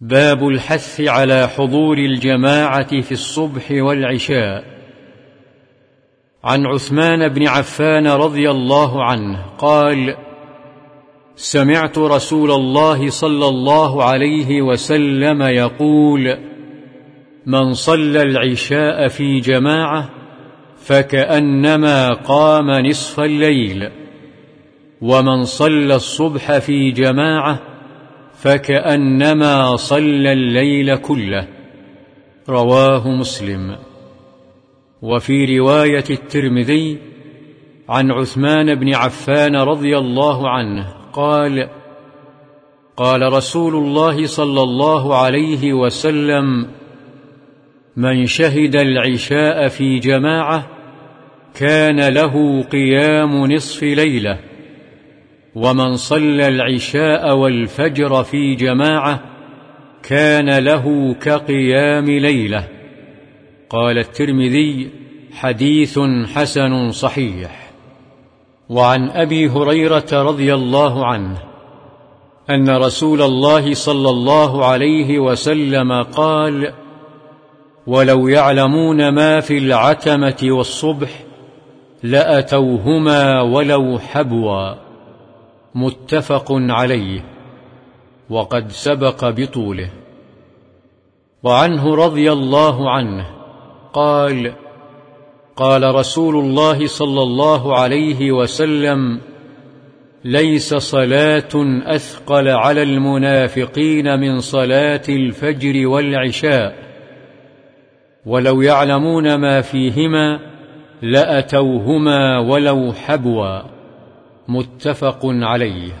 باب الحث على حضور الجماعة في الصبح والعشاء. عن عثمان بن عفان رضي الله عنه قال سمعت رسول الله صلى الله عليه وسلم يقول من صلى العشاء في جماعة فكأنما قام نصف الليل ومن صلى الصبح في جماعة فكأنما صلى الليل كله. رواه مسلم. وفي رواية الترمذي عن عثمان بن عفان رضي الله عنه قال قال رسول الله صلى الله عليه وسلم من شهد العشاء في جماعة كان له قيام نصف ليلة ومن صلى العشاء والفجر في جماعة كان له كقيام ليلة. قال الترمذي حديث حسن صحيح. وعن أبي هريرة رضي الله عنه أن رسول الله صلى الله عليه وسلم قال ولو يعلمون ما في العتمة والصبح لأتوهما ولو حبوا متفق عليه وقد سبق بطوله. وعنه رضي الله عنه قال قال رسول الله صلى الله عليه وسلم ليس صلاة أثقل على المنافقين من صلاة الفجر والعشاء. ولو يعلمون ما فيهما لأتوهما ولو حبوا. متفق عليه.